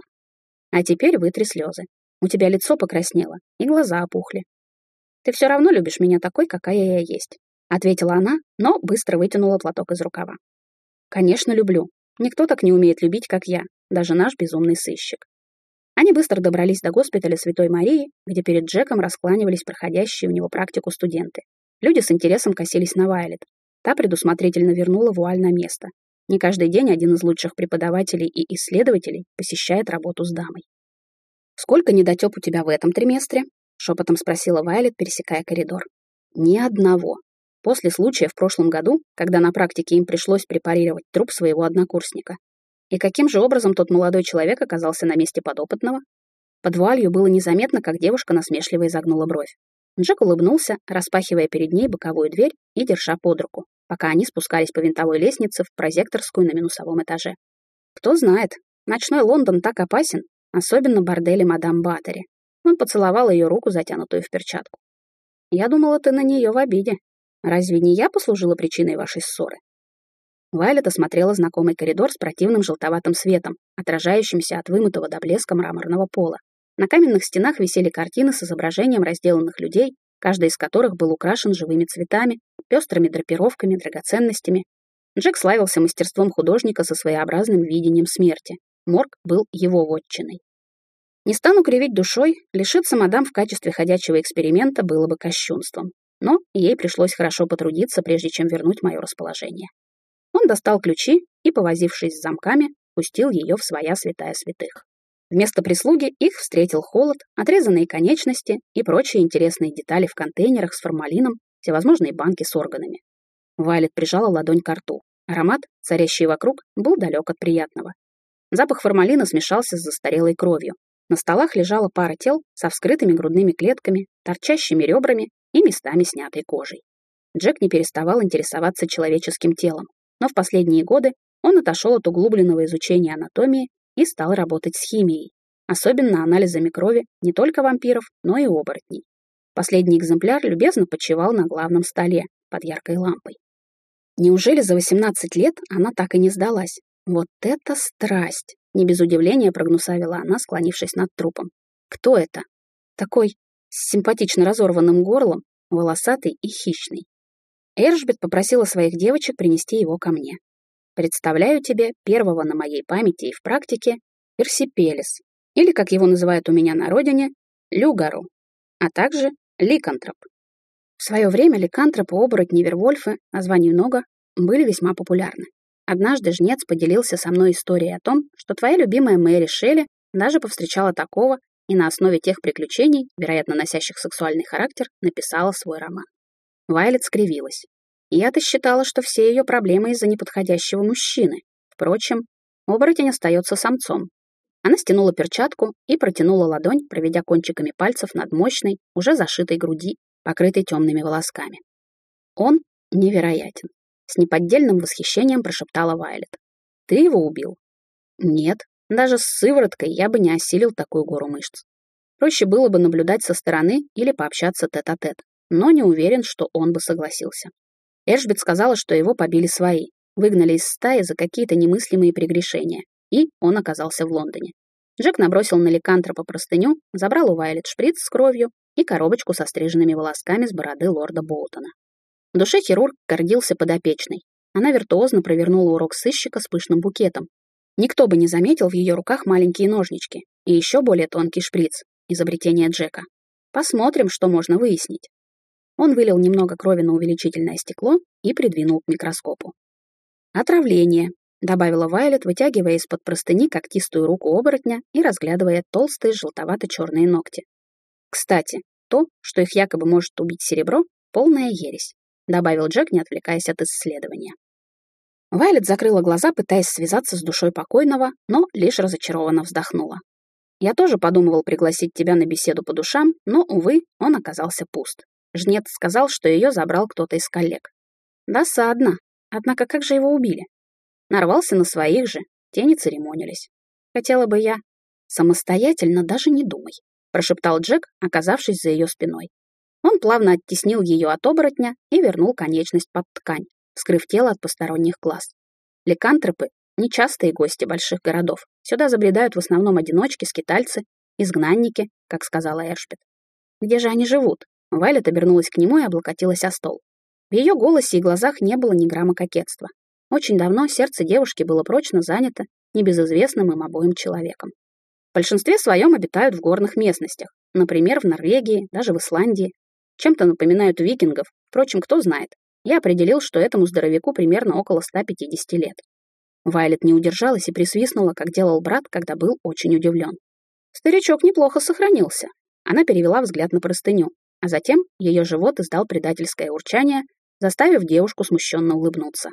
А теперь вытри слезы. У тебя лицо покраснело, и глаза опухли. Ты все равно любишь меня такой, какая я есть, ответила она, но быстро вытянула платок из рукава. Конечно, люблю. Никто так не умеет любить, как я, даже наш безумный сыщик. Они быстро добрались до госпиталя Святой Марии, где перед Джеком раскланивались проходящие у него практику студенты. Люди с интересом косились на Вайлет. Та предусмотрительно вернула вуаль на место. Не каждый день один из лучших преподавателей и исследователей посещает работу с дамой. «Сколько недотёп у тебя в этом триместре?» — шепотом спросила Вайлет, пересекая коридор. «Ни одного. После случая в прошлом году, когда на практике им пришлось препарировать труп своего однокурсника. И каким же образом тот молодой человек оказался на месте подопытного? Под вуалью было незаметно, как девушка насмешливо изогнула бровь. Джек улыбнулся, распахивая перед ней боковую дверь и держа под руку, пока они спускались по винтовой лестнице в прозекторскую на минусовом этаже. Кто знает, ночной Лондон так опасен, особенно бордели мадам Баттери. Он поцеловал ее руку, затянутую в перчатку. «Я думала, ты на нее в обиде. Разве не я послужила причиной вашей ссоры?» Вайлет осмотрела знакомый коридор с противным желтоватым светом, отражающимся от вымытого до блеска мраморного пола. На каменных стенах висели картины с изображением разделанных людей, каждый из которых был украшен живыми цветами, пестрыми драпировками, драгоценностями. Джек славился мастерством художника со своеобразным видением смерти. Морг был его вотчиной. Не стану кривить душой, лишиться мадам в качестве ходячего эксперимента было бы кощунством. Но ей пришлось хорошо потрудиться, прежде чем вернуть мое расположение. Он достал ключи и, повозившись с замками, пустил ее в своя святая святых. Вместо прислуги их встретил холод, отрезанные конечности и прочие интересные детали в контейнерах с формалином, всевозможные банки с органами. Вайлет прижала ладонь к рту. Аромат, царящий вокруг, был далек от приятного. Запах формалина смешался с застарелой кровью. На столах лежала пара тел со вскрытыми грудными клетками, торчащими ребрами и местами снятой кожей. Джек не переставал интересоваться человеческим телом, но в последние годы он отошел от углубленного изучения анатомии и стал работать с химией, особенно анализами крови не только вампиров, но и оборотней. Последний экземпляр любезно почивал на главном столе под яркой лампой. Неужели за 18 лет она так и не сдалась? Вот это страсть! Не без удивления прогнусавила она, склонившись над трупом. Кто это? Такой с симпатично разорванным горлом, волосатый и хищный. Эржбет попросила своих девочек принести его ко мне. Представляю тебе первого на моей памяти и в практике Персипелис, или, как его называют у меня на родине, Люгару, а также Ликантроп. В свое время ликантропы, оборотни, вервольфы, названий много, были весьма популярны. Однажды жнец поделился со мной историей о том, что твоя любимая Мэри Шелли даже повстречала такого и на основе тех приключений, вероятно, носящих сексуальный характер, написала свой роман. Вайлет скривилась. Я-то считала, что все ее проблемы из-за неподходящего мужчины. Впрочем, оборотень остается самцом. Она стянула перчатку и протянула ладонь, проведя кончиками пальцев над мощной, уже зашитой груди, покрытой темными волосками. Он невероятен. С неподдельным восхищением прошептала Вайлет. Ты его убил? Нет, даже с сывороткой я бы не осилил такую гору мышц. Проще было бы наблюдать со стороны или пообщаться тет-а-тет, -тет, но не уверен, что он бы согласился. Эшбет сказала, что его побили свои, выгнали из стаи за какие-то немыслимые прегрешения, и он оказался в Лондоне. Джек набросил на ликантропа простыню, забрал у Вайлет шприц с кровью и коробочку со стриженными волосками с бороды лорда Боутона. В душе хирург гордился подопечной. Она виртуозно провернула урок сыщика с пышным букетом. Никто бы не заметил в ее руках маленькие ножнички и еще более тонкий шприц, изобретение Джека. Посмотрим, что можно выяснить. Он вылил немного крови на увеличительное стекло и придвинул к микроскопу. «Отравление», — добавила Вайлет, вытягивая из-под простыни когтистую руку оборотня и разглядывая толстые желтовато-черные ногти. «Кстати, то, что их якобы может убить серебро, полная ересь», — добавил Джек, не отвлекаясь от исследования. Вайлет закрыла глаза, пытаясь связаться с душой покойного, но лишь разочарованно вздохнула. Я тоже подумывал пригласить тебя на беседу по душам, но, увы, он оказался пуст. Жнец сказал, что ее забрал кто-то из коллег. Досадно. Однако как же его убили? Нарвался на своих же, те не церемонились. Хотела бы я. Самостоятельно даже не думай, прошептал Джек, оказавшись за ее спиной. Он плавно оттеснил ее от оборотня и вернул конечность под ткань, скрыв тело от посторонних глаз. Лекантропы — нечастые гости больших городов. Сюда забредают в основном одиночки, скитальцы, изгнанники, как сказала Эршпет. Где же они живут? Вайлет обернулась к нему и облокотилась о стол. В ее голосе и глазах не было ни грамма кокетства. Очень давно сердце девушки было прочно занято небезызвестным им обоим человеком. В большинстве своем обитают в горных местностях, например, в Норвегии, даже в Исландии. Чем-то напоминают викингов, впрочем, кто знает. Я определил, что этому здоровяку примерно около 150 лет. Вайлет не удержалась и присвистнула, как делал брат, когда был очень удивлен. Старичок неплохо сохранился. Она перевела взгляд на простыню, а затем ее живот издал предательское урчание, заставив девушку смущенно улыбнуться.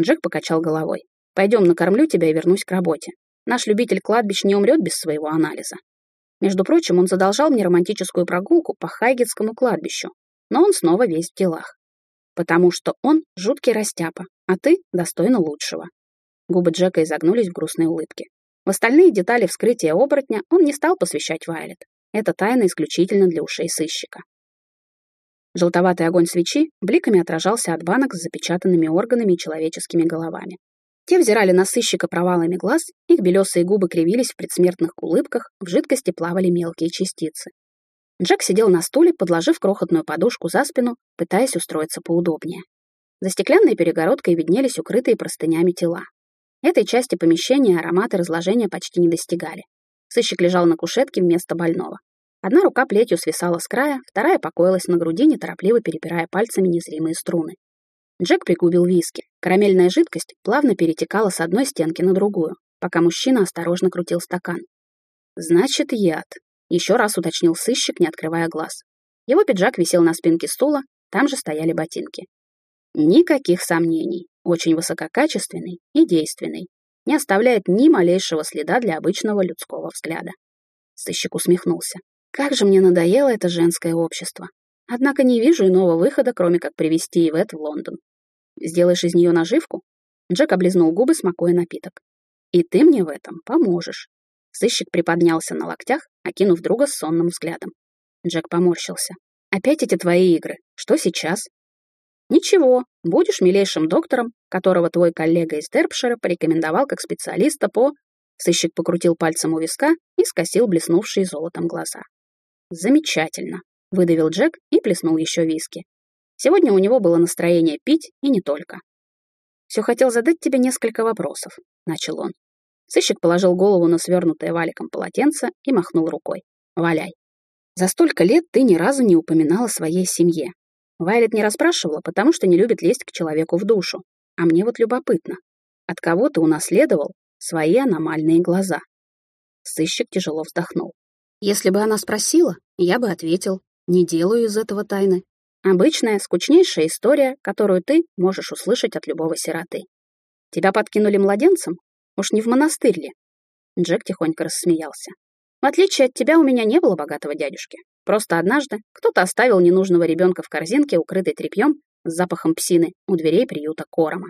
Джек покачал головой. «Пойдем, накормлю тебя и вернусь к работе. Наш любитель кладбищ не умрет без своего анализа». Между прочим, он задолжал мне романтическую прогулку по Хайгетскому кладбищу, но он снова весь в делах. Потому что он жуткий растяпа, а ты достойна лучшего. Губы Джека изогнулись в грустной улыбке. В остальные детали вскрытия оборотня он не стал посвящать Вайлет. Это тайна исключительно для ушей сыщика. Желтоватый огонь свечи бликами отражался от банок с запечатанными органами и человеческими головами. Те взирали на сыщика провалами глаз, их белесые губы кривились в предсмертных улыбках, в жидкости плавали мелкие частицы. Джек сидел на стуле, подложив крохотную подушку за спину, пытаясь устроиться поудобнее. За стеклянной перегородкой виднелись укрытые простынями тела. Этой части помещения ароматы разложения почти не достигали. Сыщик лежал на кушетке вместо больного. Одна рука плетью свисала с края, вторая покоилась на груди, неторопливо перепирая пальцами незримые струны. Джек пригубил виски. Карамельная жидкость плавно перетекала с одной стенки на другую, пока мужчина осторожно крутил стакан. «Значит, яд», — еще раз уточнил сыщик, не открывая глаз. Его пиджак висел на спинке стула, там же стояли ботинки. Никаких сомнений, очень высококачественный и действенный, не оставляет ни малейшего следа для обычного людского взгляда. Сыщик усмехнулся. Как же мне надоело это женское общество. Однако не вижу иного выхода, кроме как привести Ивет в Лондон. Сделаешь из нее наживку?» Джек облизнул губы, смакуя напиток. «И ты мне в этом поможешь». Сыщик приподнялся на локтях, окинув друга сонным взглядом. Джек поморщился. «Опять эти твои игры. Что сейчас?» «Ничего, будешь милейшим доктором, которого твой коллега из Дерпшира порекомендовал как специалиста по...» Сыщик покрутил пальцем у виска и скосил блеснувшие золотом глаза. «Замечательно», — выдавил Джек и плеснул еще виски. Сегодня у него было настроение пить и не только. «Все хотел задать тебе несколько вопросов», — начал он. Сыщик положил голову на свернутое валиком полотенце и махнул рукой. «Валяй. За столько лет ты ни разу не упоминала о своей семье. Вайлет не расспрашивала, потому что не любит лезть к человеку в душу. А мне вот любопытно. От кого ты унаследовал свои аномальные глаза?» Сыщик тяжело вздохнул. «Если бы она спросила, я бы ответил. Не делаю из этого тайны. Обычная, скучнейшая история, которую ты можешь услышать от любого сироты. Тебя подкинули младенцем? Уж не в монастырь ли? Джек тихонько рассмеялся. В отличие от тебя, у меня не было богатого дядюшки. Просто однажды кто-то оставил ненужного ребенка в корзинке, укрытой тряпьем, с запахом псины, у дверей приюта Корома.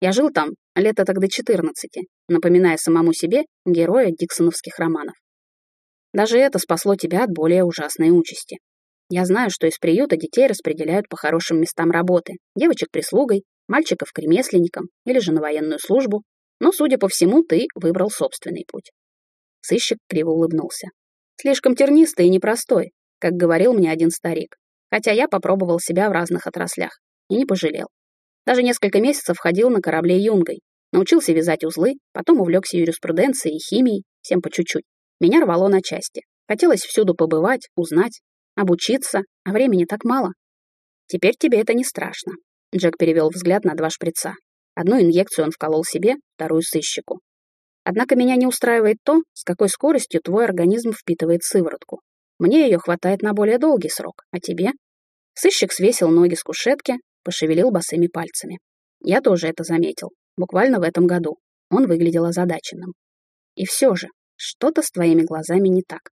Я жил там лет так до 14, напоминая самому себе героя диксоновских романов. Даже это спасло тебя от более ужасной участи. Я знаю, что из приюта детей распределяют по хорошим местам работы, девочек прислугой, мальчиков к ремесленникам или же на военную службу, но, судя по всему, ты выбрал собственный путь. Сыщик криво улыбнулся. Слишком тернистый и непростой, как говорил мне один старик, хотя я попробовал себя в разных отраслях и не пожалел. Даже несколько месяцев ходил на корабле юнгой, научился вязать узлы, потом увлекся юриспруденцией и химией, всем по чуть-чуть. Меня рвало на части. Хотелось всюду побывать, узнать, обучиться, а времени так мало. Теперь тебе это не страшно. Джек перевел взгляд на два шприца. Одну инъекцию он вколол себе, вторую сыщику. Однако меня не устраивает то, с какой скоростью твой организм впитывает сыворотку. Мне ее хватает на более долгий срок, а тебе? Сыщик свесил ноги с кушетки, пошевелил босыми пальцами. Я тоже это заметил, буквально в этом году. Он выглядел озадаченным. И все же, Что-то с твоими глазами не так.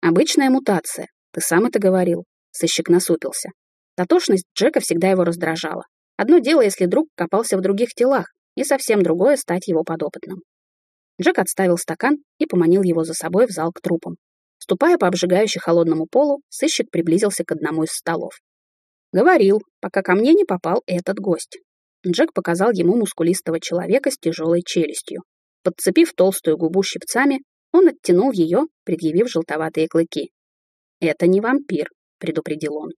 Обычная мутация, ты сам это говорил. Сыщик насупился. Дотошность Джека всегда его раздражала. Одно дело, если друг копался в других телах, и совсем другое — стать его подопытным. Джек отставил стакан и поманил его за собой в зал к трупам. Ступая по обжигающе холодному полу, сыщик приблизился к одному из столов. Говорил, пока ко мне не попал этот гость. Джек показал ему мускулистого человека с тяжелой челюстью. Подцепив толстую губу щипцами, он оттянул ее, предъявив желтоватые клыки. «Это не вампир», — предупредил он.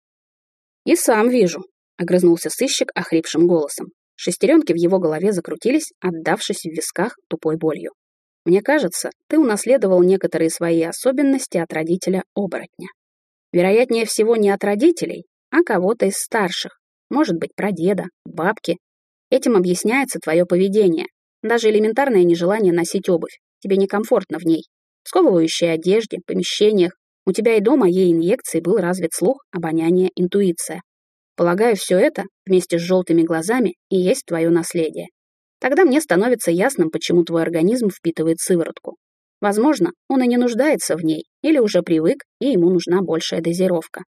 «И сам вижу», — огрызнулся сыщик охрипшим голосом. Шестеренки в его голове закрутились, отдавшись в висках тупой болью. «Мне кажется, ты унаследовал некоторые свои особенности от родителя-оборотня. Вероятнее всего, не от родителей, а кого-то из старших, может быть, прадеда, бабки. Этим объясняется твое поведение, даже элементарное нежелание носить обувь. Тебе некомфортно в ней. В сковывающей одежде, помещениях. У тебя и до моей инъекции был развит слух, обоняние, интуиция. Полагаю, все это, вместе с желтыми глазами, и есть твое наследие. Тогда мне становится ясным, почему твой организм впитывает сыворотку. Возможно, он и не нуждается в ней, или уже привык, и ему нужна большая дозировка.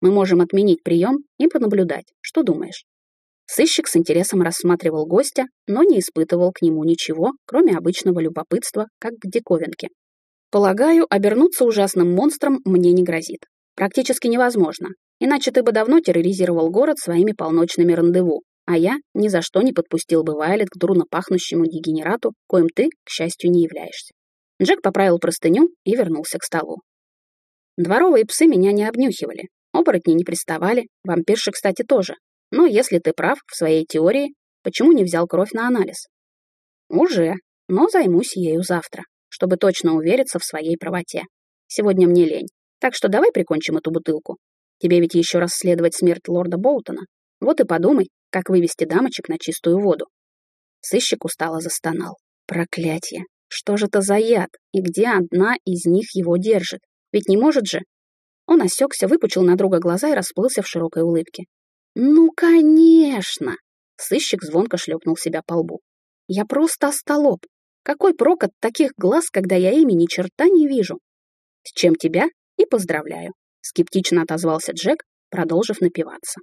Мы можем отменить прием и понаблюдать. Что думаешь? Сыщик с интересом рассматривал гостя, но не испытывал к нему ничего, кроме обычного любопытства, как к диковинке. Полагаю, обернуться ужасным монстром мне не грозит. Практически невозможно, иначе ты бы давно терроризировал город своими полночными рандеву, а я ни за что не подпустил бы Вайлет к дурно пахнущему дегенерату, коим ты, к счастью, не являешься. Джек поправил простыню и вернулся к столу. Дворовые псы меня не обнюхивали, оборотни не приставали, вампирши, кстати, тоже, но если ты прав в своей теории, почему не взял кровь на анализ? Уже, но займусь ею завтра, чтобы точно увериться в своей правоте. Сегодня мне лень, так что давай прикончим эту бутылку. Тебе ведь еще расследовать смерть лорда Боутона. Вот и подумай, как вывести дамочек на чистую воду. Сыщик устало застонал. Проклятие! Что же это за яд? И где одна из них его держит? Ведь не может же? Он осекся, выпучил на друга глаза и расплылся в широкой улыбке. «Ну, конечно!» — сыщик звонко шлепнул себя по лбу. «Я просто остолоп. Какой прок от таких глаз, когда я ими ни черта не вижу?» «С чем тебя и поздравляю», — скептично отозвался Джек, продолжив напиваться.